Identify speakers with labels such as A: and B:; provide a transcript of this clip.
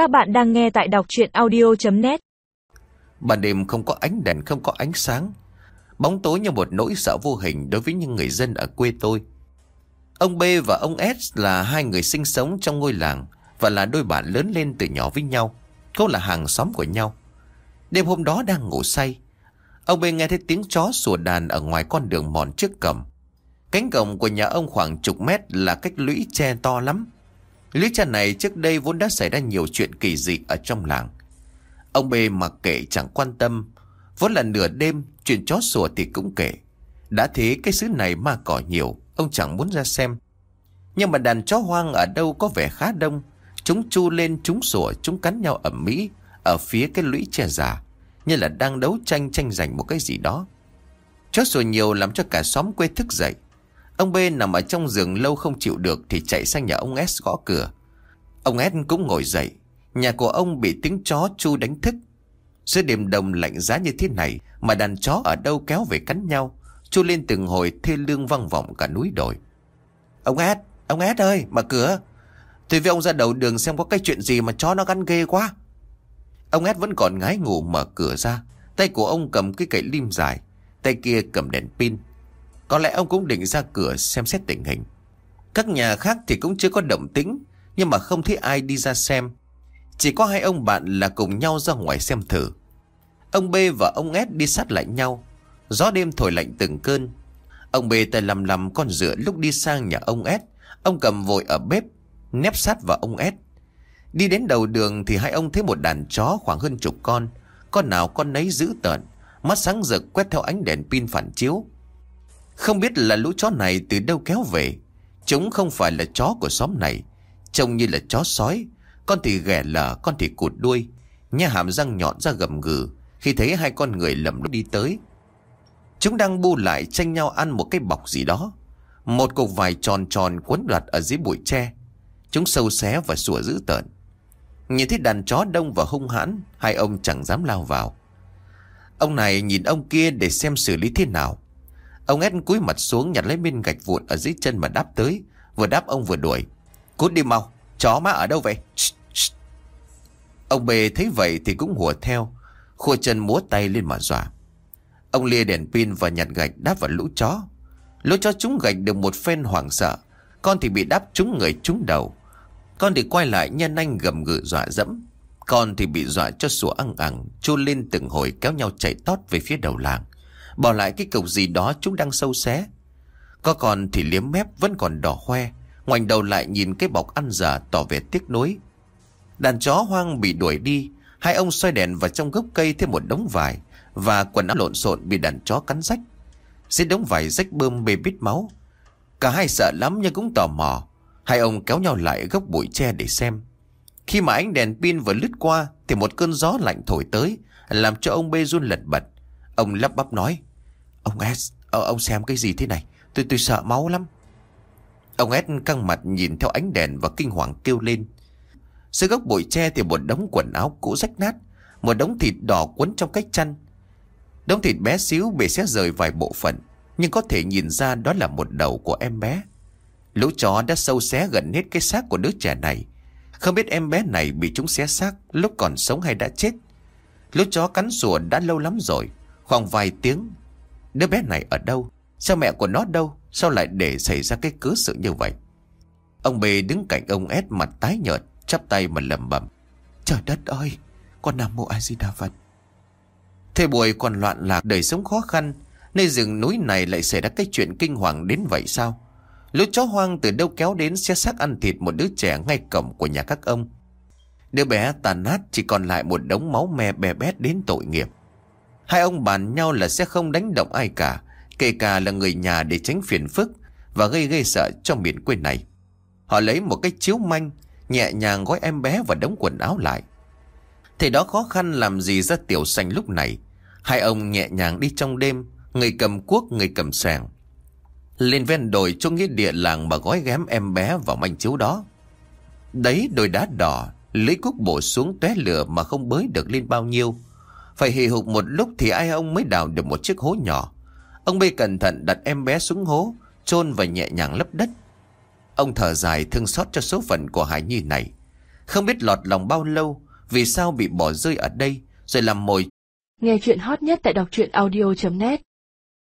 A: Các bạn đang nghe tại đọc chuyện audio.net
B: Ban đêm không có ánh đèn, không có ánh sáng. Bóng tối như một nỗi sợ vô hình đối với những người dân ở quê tôi. Ông B và ông S là hai người sinh sống trong ngôi làng và là đôi bạn lớn lên từ nhỏ với nhau. Cũng là hàng xóm của nhau. Đêm hôm đó đang ngủ say. Ông B nghe thấy tiếng chó sủa đàn ở ngoài con đường mòn trước cầm. Cánh cổng của nhà ông khoảng chục mét là cách lũy tre to lắm. Lý cha này trước đây vốn đã xảy ra nhiều chuyện kỳ dị ở trong làng. Ông B mặc kệ chẳng quan tâm. Vốn là nửa đêm, chuyện chó sủa thì cũng kể. Đã thế cái xứ này ma cỏ nhiều, ông chẳng muốn ra xem. Nhưng mà đàn chó hoang ở đâu có vẻ khá đông. Chúng chu lên, chúng sủa, chúng cắn nhau ẩm mỹ ở phía cái lũy che già. Như là đang đấu tranh tranh giành một cái gì đó. Chó sủa nhiều làm cho cả xóm quê thức dậy. Ông B nằm ở trong giường lâu không chịu được thì chạy sang nhà ông S gõ cửa. Ông S cũng ngồi dậy. Nhà của ông bị tiếng chó chu đánh thức. Giữa đêm đông lạnh giá như thế này mà đàn chó ở đâu kéo về cắn nhau. Chu lên từng hồi thê lương vang vọng cả núi đồi. Ông S, ông S ơi, mở cửa. Tôi với ông ra đầu đường xem có cái chuyện gì mà chó nó gắn ghê quá. Ông S vẫn còn ngái ngủ mở cửa ra. Tay của ông cầm cái cậy lim dài. Tay kia cầm đèn pin. Có lẽ ông cũng định ra cửa xem xét tình hình. Các nhà khác thì cũng chưa có động tĩnh, nhưng mà không thấy ai đi ra xem. Chỉ có hai ông bạn là cùng nhau ra ngoài xem thử. Ông B và ông S đi sát lại nhau. Gió đêm thổi lạnh từng cơn. Ông B tay lầm lầm con rửa lúc đi sang nhà ông S. Ông cầm vội ở bếp, nép sát vào ông S. Đi đến đầu đường thì hai ông thấy một đàn chó khoảng hơn chục con. Con nào con nấy dữ tợn, mắt sáng rực quét theo ánh đèn pin phản chiếu. Không biết là lũ chó này từ đâu kéo về. Chúng không phải là chó của xóm này. Trông như là chó sói. Con thì ghẻ lở, con thì cụt đuôi. Nha hàm răng nhọn ra gầm gừ. Khi thấy hai con người lầm lúc đi tới. Chúng đang bu lại tranh nhau ăn một cái bọc gì đó. Một cục vải tròn tròn quấn đoạt ở dưới bụi tre. Chúng sâu xé và sủa dữ tợn. Nhìn thấy đàn chó đông và hung hãn, hai ông chẳng dám lao vào. Ông này nhìn ông kia để xem xử lý thế nào. Ông Ed cúi mặt xuống nhặt lấy viên gạch vụn ở dưới chân mà đáp tới. Vừa đáp ông vừa đuổi. Cút đi mau, chó má ở đâu vậy? Shh, shh. Ông bề thấy vậy thì cũng hùa theo. Khua chân múa tay lên mà dọa. Ông lia đèn pin và nhặt gạch đáp vào lũ chó. Lũ chó chúng gạch được một phen hoảng sợ. Con thì bị đáp trúng người trúng đầu. Con thì quay lại nhân anh gầm gự dọa dẫm. Con thì bị dọa cho sủa ăng ẳng, chôn lên từng hồi kéo nhau chạy tót về phía đầu làng. Bỏ lại cái cục gì đó chúng đang sâu xé. Có còn thì liếm mép vẫn còn đỏ hoe. Ngoảnh đầu lại nhìn cái bọc ăn giả tỏ vẻ tiếc nuối. Đàn chó hoang bị đuổi đi, Hai ông xoay đèn vào trong gốc cây thêm một đống vải Và quần áo lộn xộn bị đàn chó cắn rách. Dưới đống vải rách bơm bê bít máu. Cả hai sợ lắm nhưng cũng tò mò. Hai ông kéo nhau lại gốc bụi tre để xem. Khi mà ánh đèn pin vừa lướt qua Thì một cơn gió lạnh thổi tới, Làm cho ông bê run lật bật. Ông lắp bắp nói Ông S, ờ, ông xem cái gì thế này? Tôi tôi sợ máu lắm. Ông S căng mặt nhìn theo ánh đèn và kinh hoàng kêu lên. Dưới gốc bụi tre thì một đống quần áo cũ rách nát, một đống thịt đỏ quấn trong cách chăn. Đống thịt bé xíu bị xé rời vài bộ phận, nhưng có thể nhìn ra đó là một đầu của em bé. Lũ chó đã sâu xé gần hết cái xác của đứa trẻ này. Không biết em bé này bị chúng xé xác lúc còn sống hay đã chết. Lũ chó cắn sủa đã lâu lắm rồi, khoảng vài tiếng Đứa bé này ở đâu? Sao mẹ của nó đâu? Sao lại để xảy ra cái cớ sự như vậy? Ông B đứng cạnh ông S mặt tái nhợt, chắp tay mà lầm bầm. Trời đất ơi, con Nam Mô A Di Đà Phật. Thế buổi còn loạn lạc đời sống khó khăn, nơi rừng núi này lại xảy ra cái chuyện kinh hoàng đến vậy sao? Lũ chó hoang từ đâu kéo đến xe xác ăn thịt một đứa trẻ ngay cổng của nhà các ông. Đứa bé tàn nát chỉ còn lại một đống máu me bè bét đến tội nghiệp. Hai ông bàn nhau là sẽ không đánh động ai cả, kể cả là người nhà để tránh phiền phức và gây gây sợ cho miền quê này. Họ lấy một cái chiếu manh, nhẹ nhàng gói em bé và đống quần áo lại. Thì đó khó khăn làm gì ra tiểu xanh lúc này. Hai ông nhẹ nhàng đi trong đêm, người cầm cuốc, người cầm sàng. Lên ven đồi cho nghĩa địa làng mà gói ghém em bé vào manh chiếu đó. Đấy đồi đá đỏ, lấy cuốc bổ xuống té lửa mà không bới được lên bao nhiêu. Phải hì hục một lúc thì ai ông mới đào được một chiếc hố nhỏ. Ông bê cẩn thận đặt em bé xuống hố, chôn và nhẹ nhàng lấp đất. Ông thở dài thương xót cho số phận của Hải Nhi này. Không biết lọt lòng bao lâu Vì sao bị bỏ rơi ở đây Rồi làm mồi
C: Nghe chuyện hot nhất tại đọc truyện audio.net